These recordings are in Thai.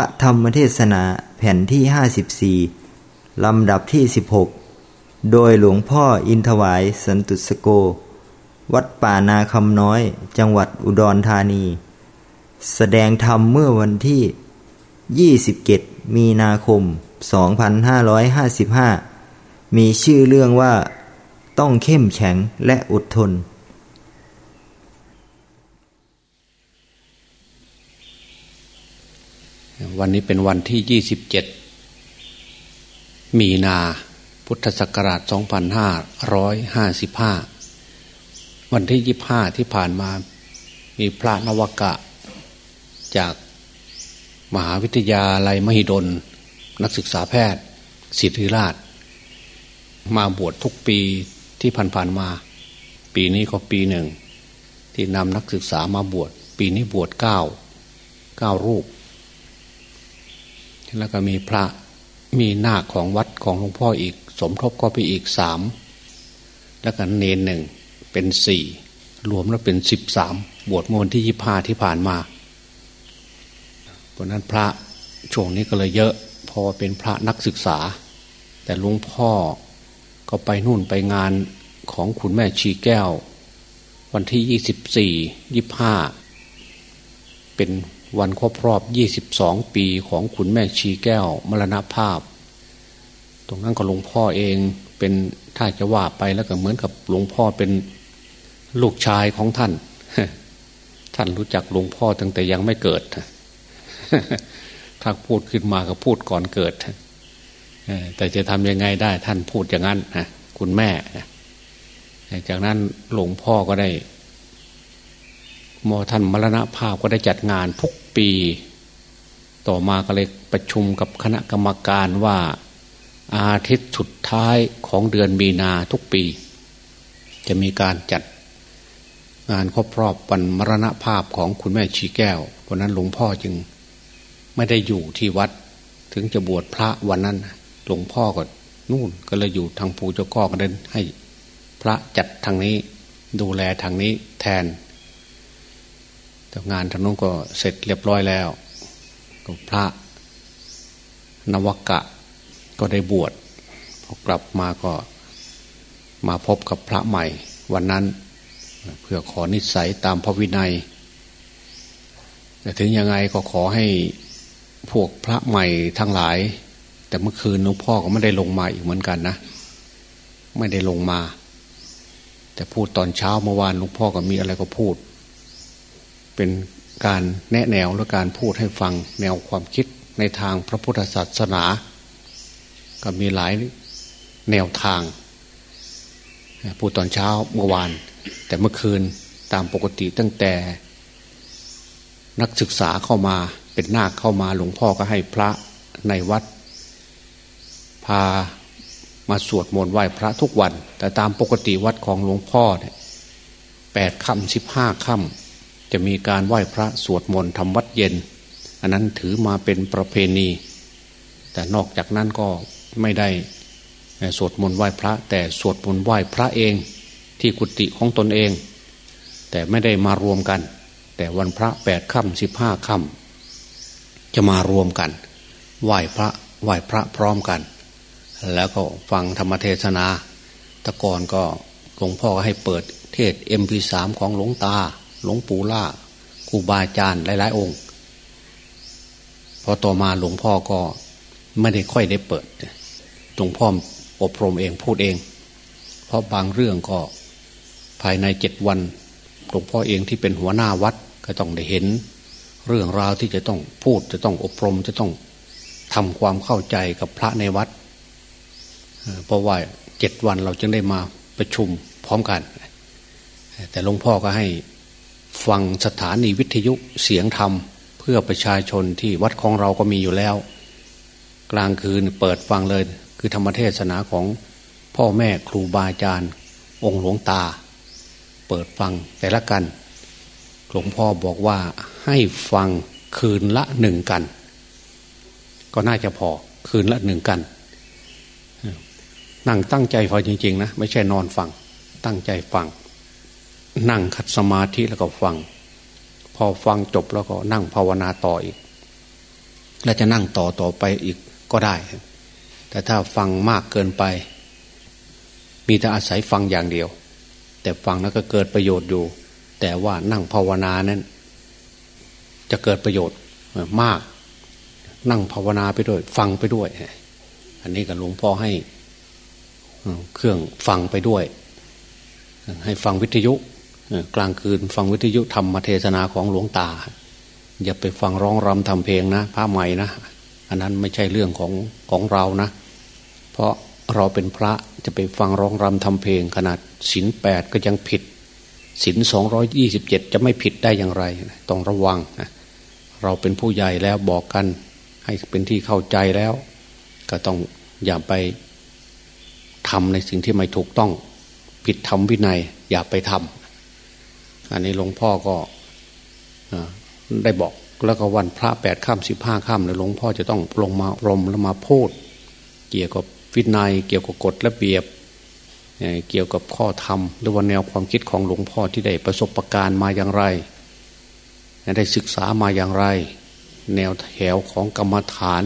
ระธรรมเทศนาแผ่นที่ 54 ลำดับที่ 16 โดยหลวงพ่ออินทวายสันตุสโก วัดป่านาคำน้อยจังหวัดอุดรธานี แสดงธรรมเมื่อวันที่ 27 มีนาคม 2555 มีชื่อเรื่องว่าต้องเข้มแข็งและอดทน วันนี้เป็นวันที่ 27 มีนาพุทธศักราช 2555 วันที่ 25 ที่ผ่านมา มีพระนวกะ จากมหาวิทยาลัยมหิดล นักศึกษาแพทย์ศิริราช มาบวชทุกปีที่ผ่านๆมา ปีนี้ก็ปีหนึ่ง ที่นำนักศึกษามาบวช ปีนี้บวชเก้าเก้ารูป แล้วก็มีพระมีนาคของวัดของหลวงพ่ออีก สมทบก็ไปอีกสามแล้วก็เนนหนึ่งเป็นสี่รวมแล้วเป็นสิบสามบวชมวันที่ยี่ห้าที่ผ่านมาเพราะนั้นพระช่วงนี้ก็เลยเยอะพอเป็นพระนักศึกษา แต่หลวงพ่อก็ไปนู่นไปงานของคุณแม่ชีแก้ว วันที่ยี่สิบสี่ยี่ห้าเป็น วันครบรอบยี่สิบสองปีของคุณแม่ชีแก้วมรณภาพ ตรงนั้นก็หลวงพ่อเองเป็นถ้าจะว่าไปแล้วก็เหมือนกับหลวงพ่อเป็นลูกชายของท่าน ท่านรู้จักหลวงพ่อตั้งแต่ยังไม่เกิด ถ้าพูดขึ้นมาก็พูดก่อนเกิด แต่จะทำยังไงได้ท่านพูดอย่างนั้นนะคุณแม่ จากนั้นหลวงพ่อก็ได้มอท่านมรณภาพก็ได้จัดงานทุก ปี ต่อมาก็เลยประชุมกับคณะกรรมการว่าอาทิตย์สุดท้ายของเดือนมีนาทุกปี จะมีการจัดงานครบรอบวันมรณภาพของคุณแม่ชีแก้วเพราะนั้นหลวงพ่อจึงไม่ได้อยู่ที่วัด ถึงจะบวชพระวันนั้น หลวงพ่อก็นู่นก็เลยอยู่ทางภูเจ้าก้อก็เดินให้พระจัดทางนี้ดูแลทางนี้แทน แต่งานทางนู้นก็เสร็จเรียบร้อยแล้วก็พระนวกะก็ได้บวชพอกลับมาก็มาพบกับพระใหม่ วันนั้น เพื่อขอนิสัยตามพระวินัยแต่ถึงยังไงก็ขอให้พวกพระใหม่ทั้งหลาย แต่เมื่อคืนหลวงพ่อก็ไม่ได้ลงมาอีกเหมือนกันนะ ไม่ได้ลงมา แต่พูดตอนเช้าเมื่อวานหลวงพ่อก็มีอะไรก็พูด เป็นการแนะแนวและการพูดให้ฟังแนวความคิดในทางพระพุทธศาสนา ก็มีหลายแนวทางพูดตอนเช้าเมื่อวาน แต่เมื่อคืนตามปกติตั้งแต่ นักศึกษาเข้ามาเป็นนาคเข้ามาหลวงพ่อก็ให้พระในวัด พามาสวดมนต์ไหว้พระทุกวัน แต่ตามปกติวัดของหลวงพ่อเนี่ยแปดค่ำสิบห้าค่ำ จะมีการไหว้พระสวดมนต์ทำวัดเย็น อันนั้นถือมาเป็นประเพณี แต่นอกจากนั้นก็ไม่ได้สวดมนต์ไหว้พระ แต่สวดมนต์ไหว้พระเองที่กุฏิของตนเอง แต่ไม่ได้มารวมกัน แต่วันพระแปดค่ำสิบห้าค่ำจะมารวมกัน ไหว้พระไหว้พระพร้อมกัน แล้วก็ฟังธรรมเทศนาตะกอนก็หลวงพ่อให้เปิดเทศเอ็มพีสามของหลวงตา หลวงปู่ล่าครูบาอาจารย์หลาย ๆ องค์ พอต่อมาหลวงพ่อก็ไม่ได้ค่อยได้เปิดหลวงพ่ออบรมเองพูดเอง เพราะบางเรื่องก็ภายในเจ็ดวันหลวงพ่อเองที่เป็นหัวหน้าวัดก็ต้องได้เห็น เรื่องราวที่จะต้องพูดจะต้องอบรมจะต้องทำความเข้าใจกับพระในวัดเพราะว่าเจ็ดวันเราจึงได้มาประชุมพร้อมกัน แต่หลวงพ่อก็ให้ ฟังสถานีวิทยุเสียงธรรม เพื่อประชาชนที่วัดของเราก็มีอยู่แล้ว กลางคืนเปิดฟังเลย คือธรรมเทศนาของพ่อแม่ครูบาอาจารย์ องค์หลวงตา เปิดฟังแต่ละกันหลวงพ่อบอกว่าให้ฟังคืนละหนึ่งกัน ก็น่าจะพอคืนละหนึ่งกันนั่งตั้งใจฟังจริง ๆ นะ ไม่ใช่นอนฟัง ตั้งใจฟัง นั่งคัดสมาธิแล้วก็ฟัง พอฟังจบแล้วก็นั่งภาวนาต่ออีก และจะนั่งต่อต่อไปอีกก็ได้ แต่ถ้าฟังมากเกินไป มีแต่อาศัยฟังอย่างเดียว แต่ฟังแล้วก็เกิดประโยชน์อยู่ แต่ว่านั่งภาวนานั้น จะเกิดประโยชน์มาก นั่งภาวนาไปด้วย ฟังไปด้วย อันนี้ก็หลวงพ่อให้เครื่องฟังไปด้วย ให้ฟังวิทยุ กลางคืนฟังวิทยุธรรมเทศนาของหลวงตา อย่าไปฟังร้องรำทำเพลงนะผ้าใหม่นะ อันนั้นไม่ใช่เรื่องของของเรานะ เพราะเราเป็นพระจะไปฟังร้องรำทำเพลง ขนาดศีลแปดก็ยังผิดศีลสองร้อยยี่สิบเจ็ดจะไม่ผิดได้อย่างไร ต้องระวังนะเราเป็นผู้ใหญ่แล้วบอกกัน ให้เป็นที่เข้าใจแล้ว ก็ต้องอย่าไปทำในสิ่งที่ไม่ถูกต้อง ผิดธรรมวินัยอย่าไปทำ อันนี้หลวงพ่อก็ได้บอกแล้วก็วันพระแปดค่ำสิบห้าค่ำเนี่ยหลวงพ่อจะต้องลงมารมแล้วมาพูด เกี่ยวกับวินัยเกี่ยวกับกฎระเบียบ เกี่ยวกับข้อธรรมหรือว่าแนวความคิดของหลวงพ่อที่ได้ประสบะการณ์มาอย่างไร ได้ศึกษามาอย่างไร แนวแถวของกรรมฐาน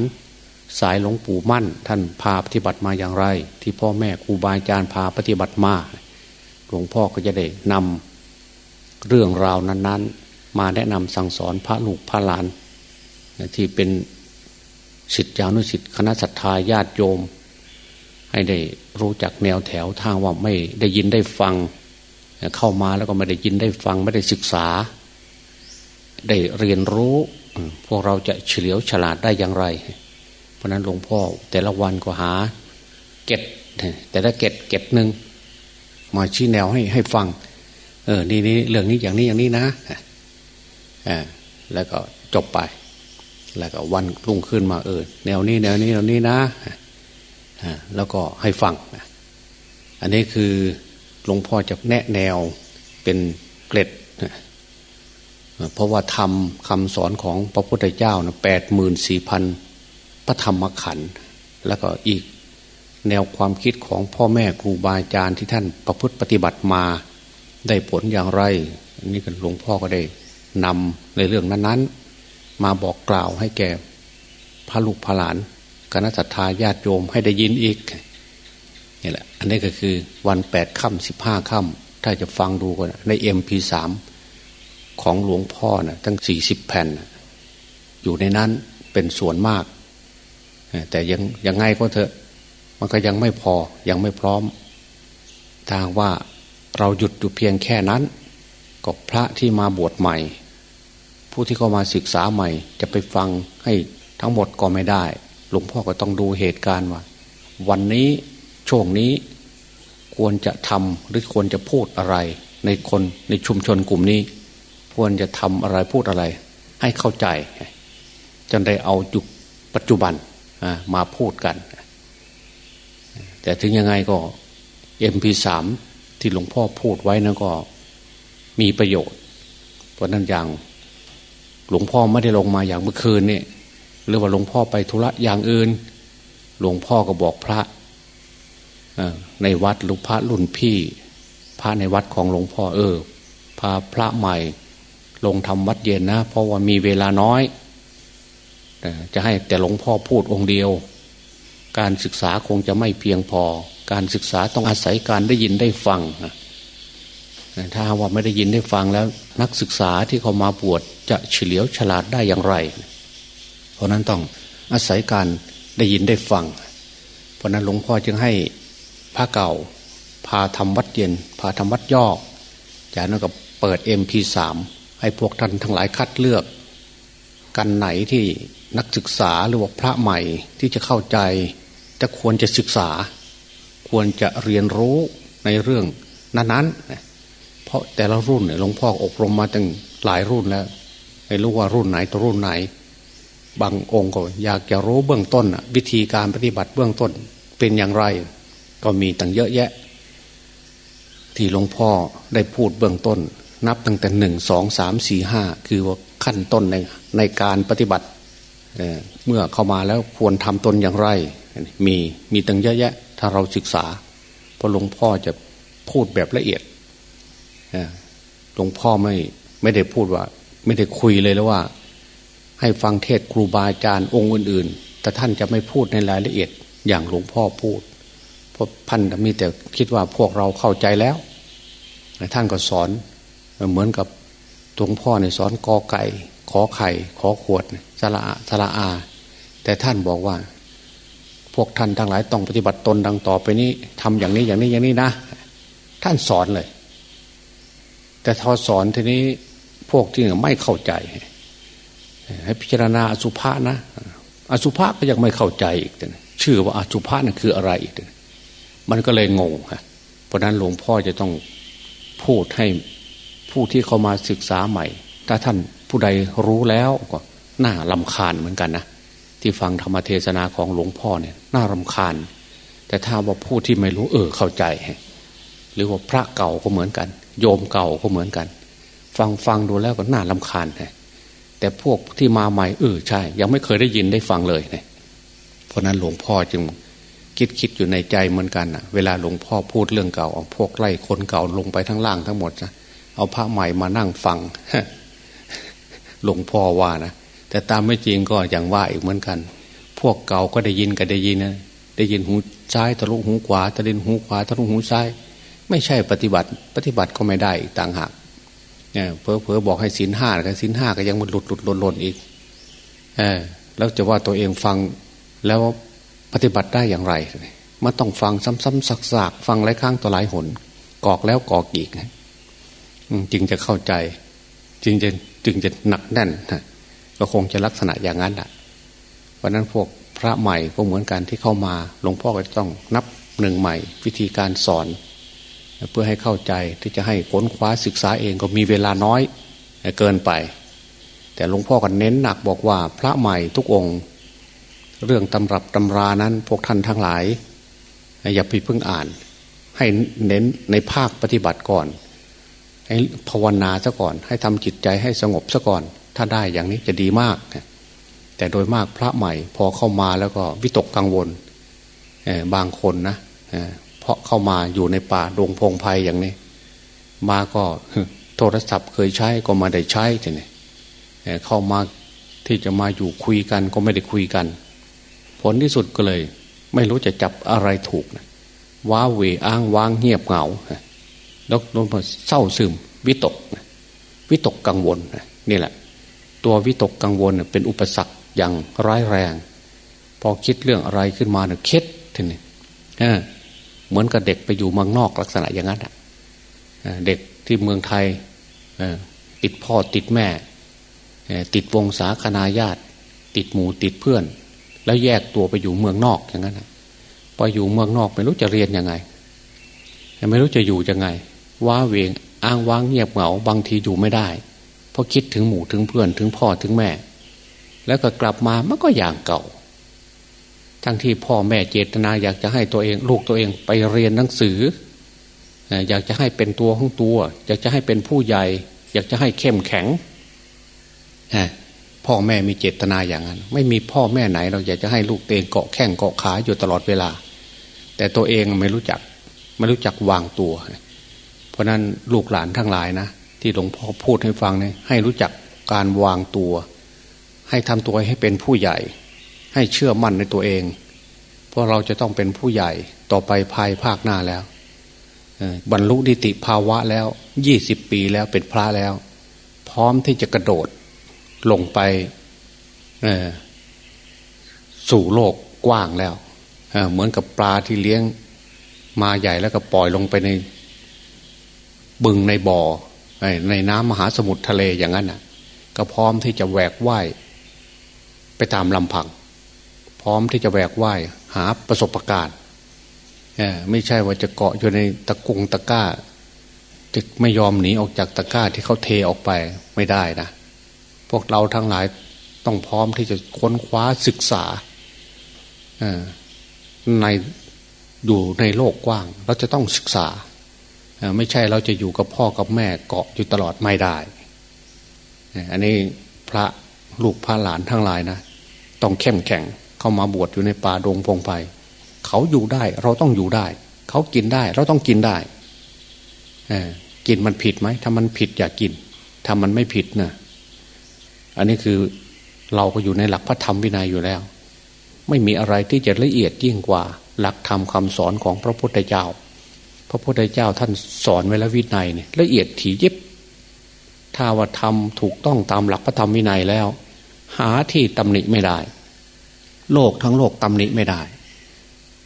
สายหลวงปู่มั่น ท่านพาปฏิบัติมาอย่างไร ที่พ่อแม่ครูบาอาจารย์พาปฏิบัติมา หลวงพ่อก็จะได้นำ เรื่องราวนั้น ๆ มาแนะนำสั่งสอนพระลูกพระหลานที่เป็นสิทธิานุสิทธิคณะสัตยาญาติโยม ให้ได้รู้จักแนวแถวทางว่าไม่ได้ยินได้ฟัง เข้ามาแล้วก็ไม่ได้ยินได้ฟัง ไม่ได้ศึกษา ได้เรียนรู้ พวกเราจะเฉลียวฉลาดได้อย่างไร เพราะนั้นหลวงพ่อแต่ละวันก็หาเก็ดแต่ละเก็ดเก็ดหนึ่งมาชี้แนวให้ให้ฟัง เออนี่นี่เรื่องนี้อย่างนี้อย่างนี้นะอ่าแล้วก็จบไป แล้วก็วันรุ่งขึ้นมาเออแนวนี้แนวนี้แนวนี้นะอ่าแล้วก็ให้ฟังอันนี้คือหลวงพ่อจะแนะแนวเป็นเกล็ดเพราะว่าทำคำสอนของพระพุทธเจ้านะแปดหมื่นสี่พันพระธรรมขันธ์แล้วก็อีกแนวความคิดของพ่อแม่ครูบาอาจารย์ที่ท่านประพฤติปฏิบัติมา ได้ผลอย่างไร นี่กันหลวงพ่อก็ได้นำในเรื่องนั้นๆ มาบอกกล่าวให้แก่พระลูกพระหลานคณะสัตยาญาติโยมให้ได้ยินอีกนี่แหละ อันนี้ก็คือวันแปดค่ำสิบห้าค่ำถ้าจะฟังดูกันในเอ็มพีสามของหลวงพ่อนะ่ะตั้งสี่สิบแผ่นอยู่ในนั้นเป็นส่วนมาก แต่ยังยังไงก็เถอะ มันก็ยังไม่พอยังไม่พร้อม ทางว่า เราหยุดอยู่เพียงแค่นั้นก็พระที่มาบวชใหม่ ผู้ที่เข้ามาศึกษาใหม่ จะไปฟังให้ทั้งหมดก็ไม่ได้ หลวงพ่อก็ต้องดูเหตุการณ์ว่า วันนี้ช่วงนี้ควรจะทำหรือควรจะพูดอะไร ในคนในชุมชนกลุ่มนี้ ควรจะทำอะไรพูดอะไร ให้เข้าใจจนได้เอาจุปัจจุบันมาพูดกัน แต่ถึงยังไงก็เอ็มพีสาม ที่หลวงพ่อพูดไว้นั่นก็มีประโยชน์ เพราะนั้นอย่างหลวงพ่อไม่ได้ลงมาอย่างเมื่อคืนนี่หรือว่าหลวงพ่อไปธุระอย่างอื่น หลวงพ่อก็บอกพระในวัดหรือพระรุ่นพี่ พระในวัดของหลวงพ่อเออ พาพระใหม่ ลงทำวัดเย็นนะ เพราะว่ามีเวลาน้อย จะให้แต่หลวงพ่อพูดองค์เดียว การศึกษาคงจะไม่เพียงพอ การศึกษาต้องอาศัยการได้ยินได้ฟังถ้าว่าไม่ได้ยินได้ฟังแล้ว นักศึกษาที่เขามาบวชจะเฉลียวฉลาดได้อย่างไร เพราะนั้นต้องอาศัยการได้ยินได้ฟัง เพราะนั้นหลวงพ่อจึงให้พระเก่า พาทำวัดเย็น พาทำวัดย่อจากนั้นก็เปิดเอ็มพีสามให้พวกท่านทั้งหลายคัดเลือก กันไหนที่นักศึกษาหรือว่าพระใหม่ที่จะเข้าใจจะควรจะศึกษา ควรจะเรียนรู้ในเรื่องนั้นๆ เพราะแต่ละรุ่นเนี่ยหลวงพ่ออบรมมาตั้งหลายรุ่นแล้วไม่รู้ว่ารุ่นไหนตัวรุ่นไหน บางองค์ก็อยากจะรู้เบื้องต้นวิธีการปฏิบัติเบื้องต้นเป็นอย่างไร ก็มีตั้งเยอะแยะ ที่หลวงพ่อได้พูดเบื้องต้น นับตั้งแต่หนึ่งสองสามสี่ห้าคือว่าขั้นต้นในในการปฏิบัติเมื่อเข้ามาแล้วควรทำตนอย่างไร มีมีตั้งเยอะแยะ ถ้าเราศึกษาพระหลวงพ่อจะพูดแบบละเอียดหลวงพ่อไม่ไม่ได้พูดว่า ไม่ได้คุยเลยแล้วว่า ให้ฟังเทศครูบาอาจารย์องค์อื่น ๆ แต่ท่านจะไม่พูดในรายละเอียด อย่างหลวงพ่อพูดเพราะท่านมีแต่คิดว่าพวกเราเข้าใจแล้ว ท่านก็สอนเหมือนกับหลวงพ่อในสอนกอไก่ ขอไข่ ขอขวดสละสละอา แต่ท่านบอกว่า พวกท่านทั้งหลายต้องปฏิบัติตนดังต่อไปนี้ทำอย่างนี้อย่างนี้อย่างนี้นะ ท่านสอนเลย แต่ทอสอนทีนี้พวกที่ไม่เข้าใจ ให้พิจารณาอสุภะนะ อสุภะก็ยังไม่เข้าใจอีกชื่อว่าอสุภะนั่นคืออะไรอีกมันก็เลยงงฮะเพราะนั้นหลวงพ่อจะต้องพูดให้ผู้ที่เข้ามาศึกษาใหม่ ถ้าท่านผู้ใดรู้แล้วก็น่าลำคาญเหมือนกันนะ ที่ฟังธรรมเทศนาของหลวงพ่อเนี่ยน่ารำคาญ แต่ถ้าว่าผู้ที่ไม่รู้เออเข้าใจ หรือว่าพระเก่าก็เหมือนกัน โยมเก่าก็เหมือนกัน ฟังฟังดูแล้วก็น่าลำคาญแต่พวกที่มาใหม่เออใช่ ยังไม่เคยได้ยินได้ฟังเลยเนี่ยเพราะนั้นหลวงพ่อจึงคิดคิดอยู่ในใจเหมือนกันนะเวลาหลวงพ่อพูดเรื่องเก่าเอาพวกไล่คนเก่าลงไปทั้งล่างทั้งหมดนะเอาพระใหม่มานั่งฟังหลวงพ่อว่านะ แต่ตามไม่จริงก็อย่างว่าอีกเหมือนกัน พวกเก่าก็ได้ยินก็ได้ยินนะได้ยินหูซ้ายทะลุหูขวาทะลุหูขวาทะลุหูซ้าย ไม่ใช่ปฏิบัติ ปฏิบัติก็ไม่ได้อีกต่างหากเนี่ยเพอเพอบอกให้สินห้ากันสินห้าก็ยังมันหลุดหลุดหล่นหล่นอีกเออแล้วจะว่าตัวเองฟังแล้วปฏิบัติได้อย่างไรมันต้องฟังซ้ำๆซักๆฟังหลายครั้งต่อหลายหนกอกแล้วกอกอีกจึงจะเข้าใจ จึงจะจึงจะหนักแน่น ก็คงจะลักษณะอย่างนั้นแหละเพราะนั้นพวกพระใหม่ก็เหมือนกันที่เข้ามาหลวงพ่อก็ต้องนับหนึ่งใหม่ วิธีการสอน เพื่อให้เข้าใจที่จะให้ค้นคว้าศึกษาเองก็มีเวลาน้อยเกินไป แต่หลวงพ่อก็เน้นหนักบอกว่าพระใหม่ทุกองค์เรื่องตำรับตำรานั้นพวกท่านทั้งหลาย อย่าไปเพิ่งอ่าน ให้เน้นในภาคปฏิบัติก่อน ให้ภาวนาซะก่อน ให้ทำจิตใจให้สงบซะก่อน ถ้าได้อย่างนี้จะดีมาก แต่โดยมากพระใหม่ พอเข้ามาแล้วก็วิตกกังวลบางคนนะเพราะเข้ามาอยู่ในป่าดงพงไพ่อย่างนี้ มาก็โทรศัพท์เคยใช้ก็มาได้ใช้ทีนี้เข้ามาที่จะมาอยู่คุยกันก็ไม่ได้คุยกัน ผลที่สุดก็เลย ไม่รู้จะจับอะไรถูกนะว้าเวอ้างว้างเงียบเหงาแล้วโดนเศร้าซึมวิตก วิตกกังวลนี่แหละ ตัววิตกกังวลเป็นอุปสรรคอย่างร้ายแรง พอคิดเรื่องอะไรขึ้นมาเนี่ยเคล็ดทีนี้เหมือนกับเด็กไปอยู่เมืองนอกลักษณะอย่างนั้นเด็กที่เมืองไทยติดพ่อติดแม่ ติดวงศาคณาญาติ ติดหมู่ติดเพื่อน แล้วแยกตัวไปอยู่เมืองนอกอย่างนั้นพออยู่เมืองนอกไม่รู้จะเรียนยังไง ไม่รู้จะอยู่ยังไง ว้าเวงอ้างว้างเงียบเหงาบางทีอยู่ไม่ได้ เพราะคิดถึงหมู่ถึงเพื่อนถึงพ่อถึงแม่ แล้วก็กลับมามันก็อย่างเก่า ทั้งที่พ่อแม่เจตนา อยากจะให้ตัวเองลูกตัวเองไปเรียนหนังสือ อยากจะให้เป็นตัวของตัว อยากจะให้เป็นผู้ใหญ่ อยากจะให้เข้มแข็งพ่อแม่มีเจตนาอย่างนั้น ไม่มีพ่อแม่ไหน เราอยากจะให้ลูกเตงเกาะแข้งเกาะขาอยู่ตลอดเวลา แต่ตัวเองไม่รู้จัก ไม่รู้จักวางตัว เพราะนั้นลูกหลานทั้งหลายนะ ที่หลวงพ่อพูดให้ฟังเนี่ยให้รู้จักการวางตัว ให้ทำตัวให้เป็นผู้ใหญ่ ให้เชื่อมั่นในตัวเอง เพราะเราจะต้องเป็นผู้ใหญ่ต่อไปภายภาคหน้าแล้วบรรลุนิติภาวะแล้วยี่สิบปีแล้วเป็นพระแล้ว พร้อมที่จะกระโดดลงไปสู่โลกกว้างแล้วเหมือนกับปลาที่เลี้ยงมาใหญ่แล้วก็ปล่อยลงไปในบึงในบ่อ ในน้ำมหาสมุทรทะเลอย่างนั้นน่ะ ก็พร้อมที่จะแหวกว่ายไปตามลำพัง พร้อมที่จะแหวกว่ายหาประสบการณ์ไม่ใช่ว่าจะเกาะอยู่ในตะกุงตะก้าจะไม่ยอมหนีออกจากตะก้าที่เขาเทออกไปไม่ได้นะ พวกเราทั้งหลายต้องพร้อมที่จะค้นคว้าศึกษาในอยู่ในโลกกว้าง เราจะต้องศึกษา ไม่ใช่เราจะอยู่กับพ่อกับแม่เกาะอยู่ตลอดไม่ได้ อันนี้พระลูกพระหลานทั้งหลายนะต้องเข้มแข็งเข้ามาบวชอยู่ในป่าดงพงไพ่เขาอยู่ได้เราต้องอยู่ได้ เขากินได้เราต้องกินได้กินมันผิดไหมถ้ามันผิดอย่ากกินถ้ามันไม่ผิดนะอันนี้คือเราก็อยู่ในหลักพระธรรมวินัยอยู่แล้ว ไม่มีอะไรที่จะละเอียดยิ่งกว่า หลักธรรมคาสอนของพระพุทธเจ้า ระพุทธเจ้าท่านสอนไว้แล้ววินัยเนี่ยละเอียดถี่ยิบ ถ้าว่าทำถูกต้องตามหลักพระธรรมวินัยแล้ว หาที่ตำหนิไม่ได้ โลกทั้งโลกตำหนิไม่ได้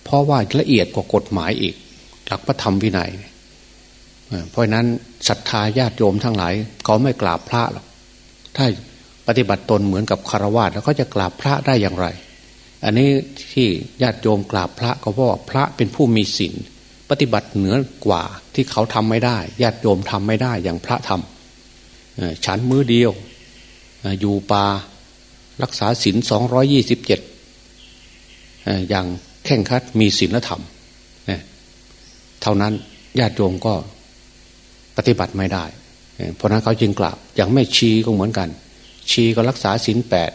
เพราะว่าละเอียดกว่ากฎหมายอีก หลักพระธรรมวินัยเพราะนั้นศรัทธาญาติโยมทั้งหลายเขาไม่กราบพระหรอกถ้าปฏิบัติตนเหมือนกับคารวะแล้วเขาจะกราบพระได้อย่างไร อันนี้ที่ญาติโยมกราบพระก็เพราะพระเป็นผู้มีศีล ปฏิบัติเหนือกว่าที่เขาทำไม่ได้ญาติโยมทำไม่ได้อย่างพระทำฉันมือเดียว อยู่ป่ารักษาศีลสองร้อยี่สิบเจ็ดอย่างแข่งขัดมีศีลธรรมเท่านั้นญาติโยมก็ปฏิบัติไม่ได้ เพราะนั้นเขาจึงกราบอย่างไม่ชีก็เหมือนกัน ชีก็รักษาศีลแปด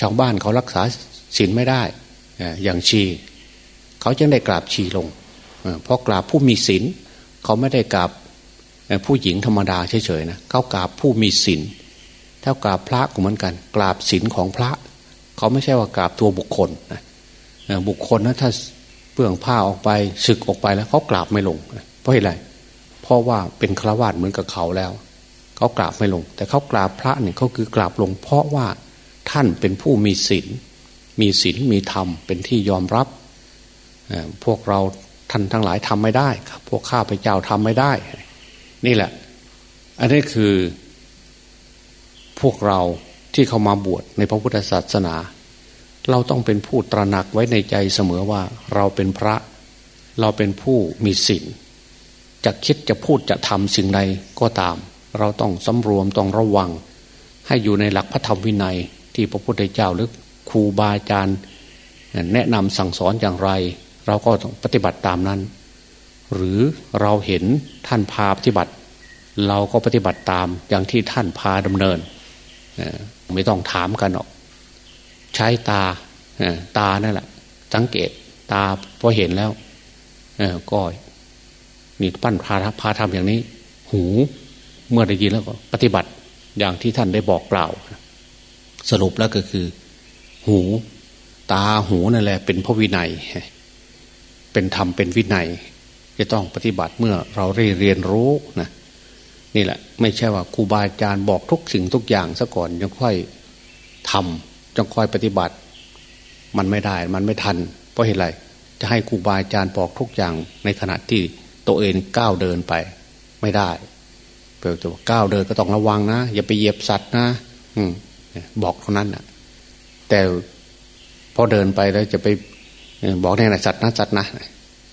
ชาวบ้านเขารักษาศีลไม่ได้อย่างชี เขาจึงได้กราบชีลง เพราะกราบผู้มีศีลเขาไม่ได้กราบผู้หญิงธรรมดาเฉยๆนะเขากราบผู้มีศีลถ้ากราบพระก็เหมือนกัน กราบศีลของพระ เขาไม่ใช่ว่ากราบตัวบุคคลนะบุคคลนะถ้าเปลืองผ้าออกไปศึกออกไปแล้วเขากราบไม่ลง เพราะอะไรเพราะว่าเป็นฆราวาสเหมือนกับเขาแล้วเขากราบไม่ลง แต่เขากราบพระเนี่ยเขาคือกราบลง เพราะว่าท่านเป็นผู้มีศีลมีศีลมีธรรมเป็นที่ยอมรับพวกเรา ท่านทั้งหลายทำไม่ได้พวกข้าพเจ้าทำไม่ได้ นี่แหละ อันนี้คือพวกเราที่เข้ามาบวชในพระพุทธศาสนา เราต้องเป็นผู้ตระหนักไว้ในใจเสมอว่าเราเป็นพระ เราเป็นผู้มีศีลจะคิดจะพูดจะทำสิ่งใดก็ตาม เราต้องสำรวมต้องระวัง ให้อยู่ในหลักพระธรรมวินัยที่พระพุทธเจ้าหรือครูบาอาจารย์แนะนำสั่งสอนอย่างไร เราก็ต้องปฏิบัติตามนั้น หรือเราเห็นท่านพาปฏิบัติ เราก็ปฏิบัติตามอย่างที่ท่านพาดำเนิน ไม่ต้องถามกันหรอก ใช้ตาตานั่นแหละ สังเกตตาพอเห็นแล้วก็นี่ปั้นพาพาทำอย่างนี้ หูเมื่อได้ยินแล้วก็ปฏิบัติอย่างที่ท่านได้บอกกล่าว สรุปแล้วก็คือ หู ตาหูนั่นแหละ เป็นพระวินัย เป็นธรรมเป็นวินัย จะต้องปฏิบัติเมื่อเราได้เรียนรู้นะนี่แหละ ไม่ใช่ว่าครูบาอาจารย์บอกทุกสิ่งทุกอย่างซะก่อนยังค่อยทำจังค่อยปฏิบัติ มันไม่ได้มันไม่ทัน เพราะเหตุไรจะให้ครูบาอาจารย์บอกทุกอย่างในขณะที่ตัวเองก้าวเดินไป ไม่ได้เปล่าจะก้าวเดินก็ต้องระวังนะ อย่าไปเหยียบสัตว์นะ อืมบอกเท่านั้นนะแต่พอเดินไปแล้วจะไป บอกเนี่ยนะสัตว์นะสัตว์นะ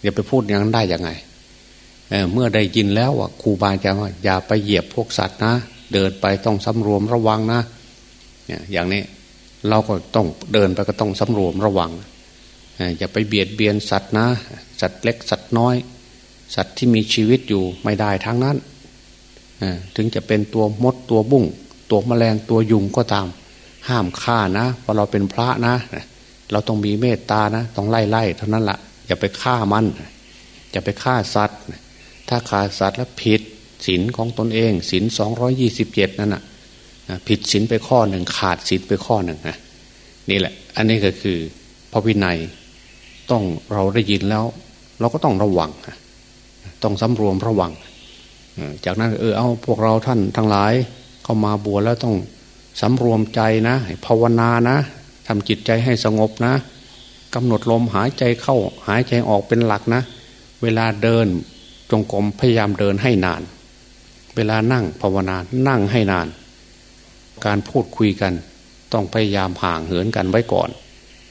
อย่าไปพูดอย่างนั้นได้ยังไงเเมื่อได้ยินแล้วว่าครูบาอาจารย์ว่าอย่าไปเหยียบพวกสัตว์นะ เดินไปต้องสำรวมระวังนะอย่างนี้เราก็ต้องเดินไปก็ต้องสำรวมระวังอย่าไปเบียดเบียนสัตว์นะ สัตว์เล็กสัตว์น้อย สัตว์ที่มีชีวิตอยู่ไม่ได้ทั้งนั้นถึงจะเป็นตัวมดตัวบุ้งตัวแมลงตัวยุงก็ตาม ห้ามฆ่านะเพราะเราเป็นพระนะ เราต้องมีเมตตานะต้องไล่ไล่เท่านั้นละ่ะ อย่าไปฆ่ามัน อย่าไปฆ่าสัตว์ ถ้าฆ่าสัตว์แล้วผิดศีลของตนเองศีลสองร้อยี่สิบเจ็ดนั่นน่ะผิดศีลไปข้อหนึ่งขาดศีลไปข้อหนึ่งนะนี่แหละ อันนี้ก็คือพระวินัยต้องเราได้ยินแล้ว เราก็ต้องระวัง ต้องสำรวมระวัง จากนั้นเออเอาพวกเราท่านทั้งหลายเข้ามาบวชแล้วต้องสำรวมใจนะภาวนานะ ทำจิตใจให้สงบนะกำหนดลมหายใจเข้าหายใจออกเป็นหลักนะ เวลาเดินจงกรมพยายามเดินให้นาน เวลานั่งภาวนานั่งให้นาน การพูดคุยกันต้องพยายามห่างเหินกันไว้ก่อน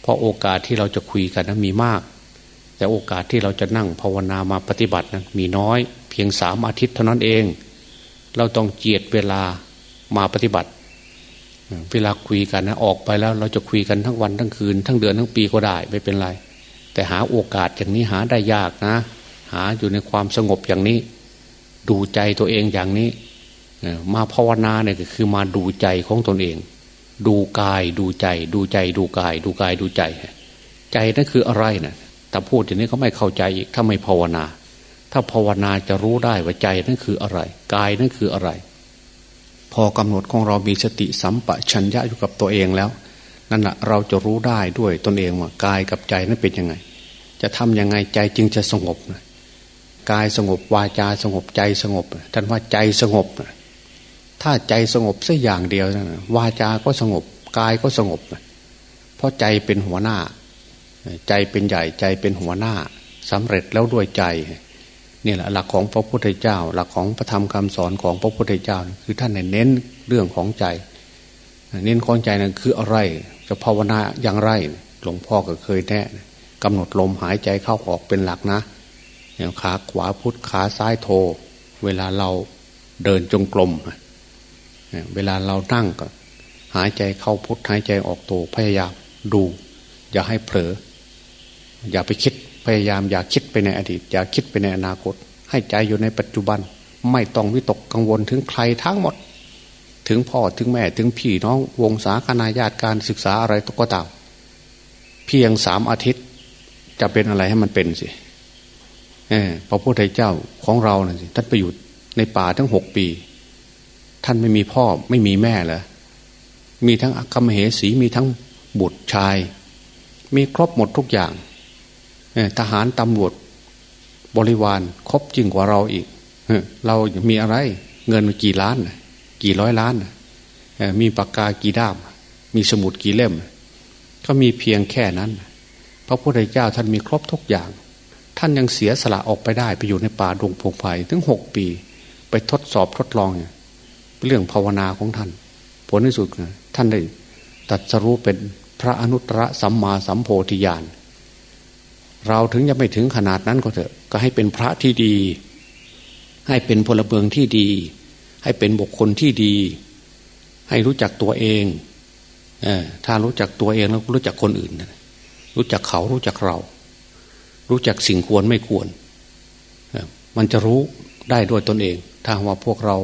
เพราะโอกาสที่เราจะคุยกันนะมีมาก แต่โอกาสที่เราจะนั่งภาวนามาปฏิบัตินั้นมีน้อย เพียงสามอาทิตย์เท่านั้นเอง เราต้องเจียดเวลามาปฏิบัติ เวลาคุยกันนะออกไปแล้ว เราจะคุยกันทั้งวันทั้งคืน ทั้งเดือนทั้งปีก็ได้ไม่เป็นไร แต่หาโอกาสอย่างนี้หาได้ยากนะ หาอยู่ในความสงบอย่างนี้ ดูใจตัวเองอย่างนี้มาภาวนาเนี่ยคือมาดูใจของตนเอง ดูกายดูใจ ดูใจดูกาย ดูกายดูใจ ใจนั่นคืออะไรนะแต่พูดอย่างนี้เขาไม่เข้าใจอีกถ้าไม่ภาวนา ถ้าภาวนาจะรู้ได้ว่าใจนั่นคืออะไร กายนั่นคืออะไร พอกำหนดของเรามีสติสัมปชัญญะอยู่กับตัวเองแล้ว นั่นแหละเราจะรู้ได้ด้วยตนเองว่ากายกับใจนั้นเป็นยังไง จะทำยังไงใจจึงจะสงบนะกายสงบวาจาสงบใจสงบท่านว่าใจสงบถ้าใจสงบสักอย่างเดียวนะวาจาก็สงบกายก็สงบเพราะใจเป็นหัวหน้า ใจเป็นใหญ่ใจเป็นหัวหน้าสำเร็จแล้วด้วยใจ นี่แหละหลักของพระพุทธเจ้า หลักของพระธรรมคำสอนของพระพุทธเจ้า คือท่านเน้นเรื่องของใจ เน้นของใจนั่นคืออะไร จะภาวนาอย่างไร หลวงพ่อก็เคยแนะกำหนดลมหายใจเข้าออกเป็นหลักนะอย่างขาขวาพุทธขาซ้ายโท เวลาเราเดินจงกรมเวลาเรานั่งก็ หายใจเข้าพุทหายใจออกโทพยายามดู อย่าให้เผลออย่าไปคิด พยายามอย่าคิดไปในอดีต อย่าคิดไปในอนาคต ให้ใจอยู่ในปัจจุบัน ไม่ต้องวิตกกังวลถึงใครทั้งหมด ถึงพ่อถึงแม่ถึงพี่น้องวงศาคณาญาติการศึกษาอะไรก็ตามเพียงสามอาทิตย์จะเป็นอะไรให้มันเป็นสิพระพุทธเจ้าของเรานะสิท่านไปอยู่ในป่าทั้งหกปี ท่านไม่มีพ่อไม่มีแม่เหรอมีทั้งอัคมเหสีมีทั้งบุตรชาย มีครบหมดทุกอย่าง ทหารตำรวจบริวารครบจริงกว่าเราอีกเรามีอะไร เงินกี่ล้าน กี่ร้อยล้าน มีปากกากี่ด้าม มีสมุดกี่เล่ม ก็มีเพียงแค่นั้น พระพุทธเจ้าท่านมีครบทุกอย่าง ท่านยังเสียสละออกไปได้ไปอยู่ในป่าดงพงไผ่ถึงหกปี ไปทดสอบทดลองเรื่องภาวนาของท่าน ผลที่สุดท่านได้ตัดสรู้เป็นพระอนุตตรสัมมาสัมโพธิญาณ เราถึงจะไม่ถึงขนาดนั้นก็เถอะ ก็ให้เป็นพระที่ดี ให้เป็นพลเมืองที่ดี ให้เป็นบุคคลที่ดี ให้รู้จักตัวเองเอถ้ารู้จักตัวเองแล้วรู้จักคนอื่น รู้จักเขารู้จักเรา รู้จักสิ่งควรไม่ควร มันจะรู้ได้ด้วยตนเอง ถ้าว่าพวกเรา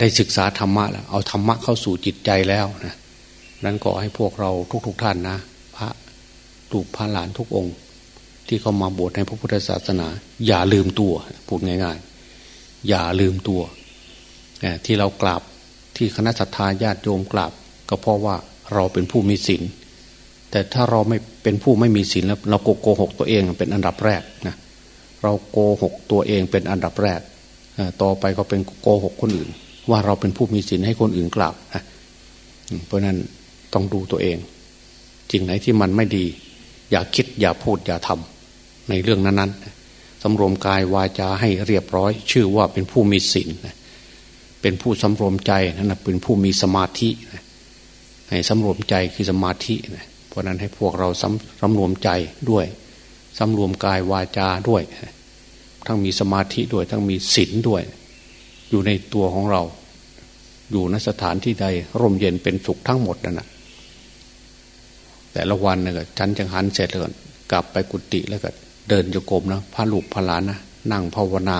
ได้ศึกษาธรรมะแล้ว เอาธรรมะเข้าสู่จิตใจแล้วนะนั้นก็ให้พวกเราทุกๆทท่านนะ ลูกพระหลานทุกองค์ ที่เขามาบวชในพระพุทธศาสนา อย่าลืมตัวพูดง่ายๆ อย่าลืมตัว ที่เรากราบที่คณะสัตยาญาติโยมกราบ ก็เพราะว่าเราเป็นผู้มีศีลแต่ถ้าเราไม่เป็นผู้ไม่มีศีลแล้วเราโกหกตัวเองเป็นอันดับแรกนะเราโกหกตัวเองเป็นอันดับแรก ต่อไปก็เป็นโกหกคนอื่น ว่าเราเป็นผู้มีศีลให้คนอื่นกราบนะเพราะนั้นต้องดูตัวเอง จริงไหนที่มันไม่ดี อย่าคิดอย่าพูดอย่าทำในเรื่องนั้นๆสำรวมกายวาจาให้เรียบร้อย ชื่อว่าเป็นผู้มีศีลเป็นผู้สำรวมใจนั่นเป็นผู้มีสมาธิให้สำรวมใจคือสมาธิเพราะนั้นให้พวกเราสำสำรวมใจด้วยสำรวมกายวาจาด้วย ทั้งมีสมาธิด้วย ทั้งมีศีลด้วย อยู่ในตัวของเรา อยู่ในสถานที่ใดร่มเย็นเป็นสุขทั้งหมดนั่นแหะ แต่ละวันเนี่ยฉันจังหันเสร็จแล้วกลับไปกุฏิแล้วก็ เดินโยกมนะพาลูกพาหลานนะนั่งภาวนา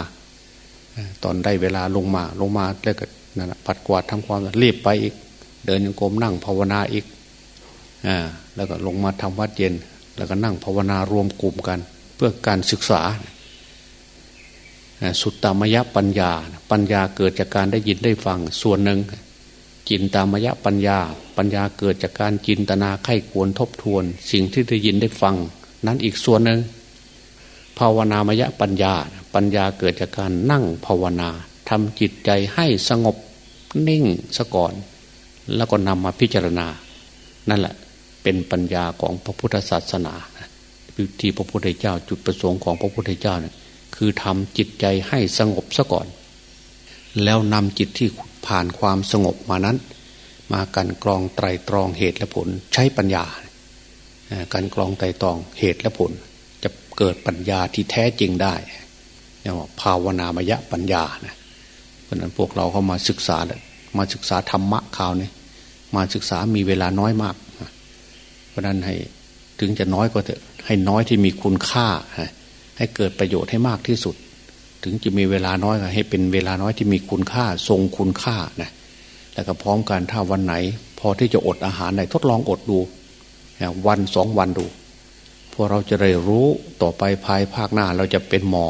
ตอนได้เวลาลงมาลงมาแล้วก็นั่นแหะปัดกวาดทำความรีบไปอีก เดินโยกมนั่งภาวนาอีกอ่าแล้วก็ลงมาทำวัดเย็น แล้วก็นั่งภาวนารวมกลุ่มกัน เพื่อการศึกษา สุตตามยปัญญา ปัญญาเกิดจากการได้ยินได้ฟังส่วนหนึ่ง จินตามยะปัญญา ปัญญาเกิดจากการจินตนาไข้ควรทบทวน สิ่งที่ได้ยินได้ฟัง นั้นอีกส่วนหนึ่งภาวนามยะปัญญา ปัญญาเกิดจากการนั่งภาวนาทำจิตใจให้สงบนิ่งซะก่อน แล้วก็นำมาพิจารณา นั่นแหละเป็นปัญญาของพระพุทธศาสนาที่พระพุทธเจ้าจุดประสงค์ของพระพุทธเจ้าเนี่ยคือทำจิตใจให้สงบซะก่อน แล้วนำจิตที่ ผ่านความสงบมานั้น มากันกรองไตรตรองเหตุและผลใช้ปัญญาการกรองไตรตรองเหตุและผล จะเกิดปัญญาที่แท้จริงได้เรียกว่าภาวนามยะปัญญานะเพราะนั้นพวกเราเข้ามาศึกษามาศึกษาธรรมะข่าวนี้มาศึกษามีเวลาน้อยมาก เพราะนั้นให้ถึงจะน้อยก็เถอะให้น้อยที่มีคุณค่า ให้เกิดประโยชน์ให้มากที่สุด ถึงจะมีเวลาน้อยก็ให้เป็นเวลาน้อยที่มีคุณค่าทรงคุณค่านะแล้วก็พร้อมกันถ้าวันไหน พอที่จะอดอาหารไหนทดลองอดดูวันสองวันดูพอเราจะได้รู้ต่อไปภายภาคหน้าเราจะเป็นหมอ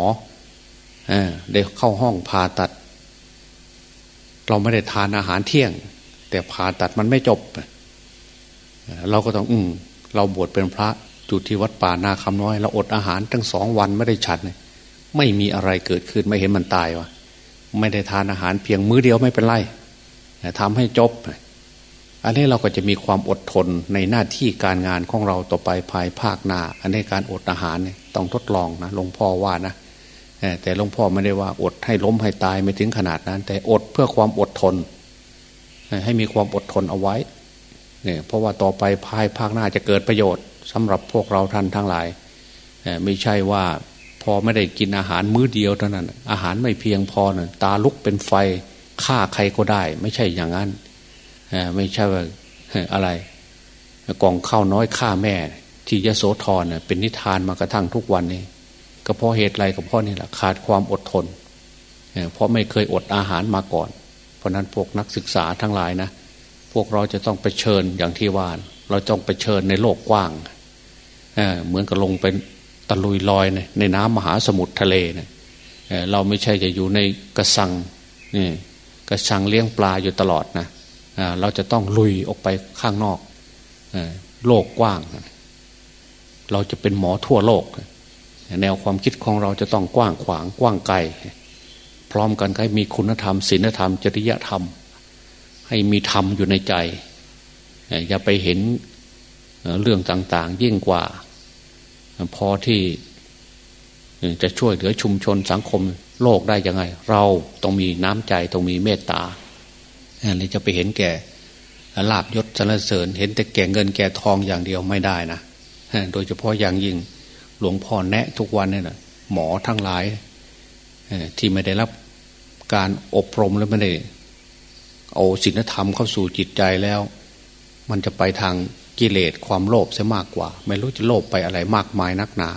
ได้เข้าห้องผ่าตัด เราไม่ได้ทานอาหารเที่ยง แต่ผ่าตัดมันไม่จบ เราก็ต้องอืมเราบวชเป็นพระจุดที่วัดป่านาคำน้อย เราอดอาหารทั้งสองวันไม่ได้ฉัน ไม่มีอะไรเกิดขึ้นไม่เห็นมันตายวะไม่ได้ทานอาหารเพียงมื้อเดียวไม่เป็นไรทำให้จบ อันนี้เราก็จะมีความอดทนในหน้าที่การงานของเราต่อไปภายภาคหน้า อันนี้การอดอาหารเนี่ยต้องทดลองนะหลวงพ่อว่านะแต่หลวงพ่อไม่ได้ว่าอดให้ล้มให้ตายไม่ถึงขนาดนั้น แต่อดเพื่อความอดทน ให้มีความอดทนเอาไว้เนี่ยเพราะว่าต่อไปภายภาคหน้าจะเกิดประโยชน์สำหรับพวกเราท่านทั้งหลายไม่ใช่ว่า พอไม่ได้กินอาหารมื้อเดียวเท่านั้น อาหารไม่เพียงพอนะตาลุกเป็นไฟฆ่าใครก็ได้ ไม่ใช่อย่างนั้นไม่ใช่ว่าอะไรกองข้าวน้อยฆ่าแม่ ที่ยโสธรเป็นนิทานมากระทั่งทุกวันนี้ ก็เพราะเหตุไรก็เพราะนี่แหละขาดความอดทนเพราะไม่เคยอดอาหารมาก่อน เพราะนั้นพวกนักศึกษาทั้งหลายนะ พวกเราจะต้องไปเชิญอย่างที่วานเราต้องไปเชิญในโลกกว้างเเหมือนกับลงไป ตะลุยลอยในในน้ำมหาสมุทรทะเลเนี่ยเราไม่ใช่จะอยู่ในกระสังนี่กระชังเลี้ยงปลาอยู่ตลอดนะเราจะต้องลุยออกไปข้างนอกโลกกว้าง เราจะเป็นหมอทั่วโลก แนวความคิดของเราจะต้องกว้างขวางกว้างไกล พร้อมกันให้มีคุณธรรมศีลธรรม จริยธรรม ให้มีธรรมอยู่ในใจ อย่าไปเห็นเรื่องต่าง ๆ ยิ่งกว่า พอที่จะช่วยเหลือชุมชนสังคมโลกได้ยังไง เราต้องมีน้ำใจต้องมีเมตตานี่จะไปเห็นแก่ลาบยศสรรเสริญ เห็นแต่แก่เงินแก่ทองอย่างเดียวไม่ได้นะโดยเฉพาะอย่างยิ่งหลวงพ่อแนะทุกวันเนี่ยนะหมอทั้งหลายที่ไม่ได้รับการอบรมแล้วไม่ได้เอาศีลธรรมเข้าสู่จิตใจแล้ว มันจะไปทาง กิเลสความโลภซะมากกว่า ไม่รู้จะโลภไปอะไรมากมายนักหนา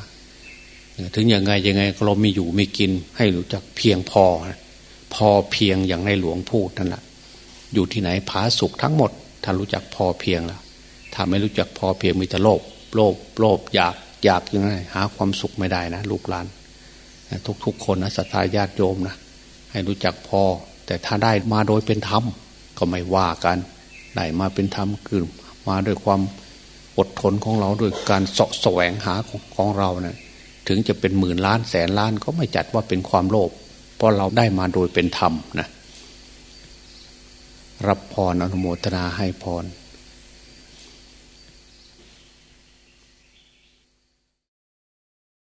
ถึงยังไงยังไงเรามีอยู่มีกิน ให้รู้จักเพียงพอ พอเพียงอย่างในหลวงพูดนั่นแหละอยู่ที่ไหนผาสุขทั้งหมด ถ้ารู้จักพอเพียงแล้วถ้าไม่รู้จักพอเพียงมีแต่โลภโลภโลภอยากอยากยังไงหาความสุขไม่ได้นะ ลูกหลาน ทุกๆ คนนะสัตยาติโยมนะให้รู้จักพอ แต่ถ้าได้มาโดยเป็นธรรมก็ไม่ว่ากันได้มาเป็นธรรมคือ มาด้วยความอดทนของเราด้วยการเสาะแสวงหาของเราเนะี่ยถึงจะเป็นหมื่นล้านแสนล้านก็ไม่จัดว่าเป็นความโลภเพราะเราได้มาโดยเป็นธรรมนะรับพรอนุโมทนาให้พร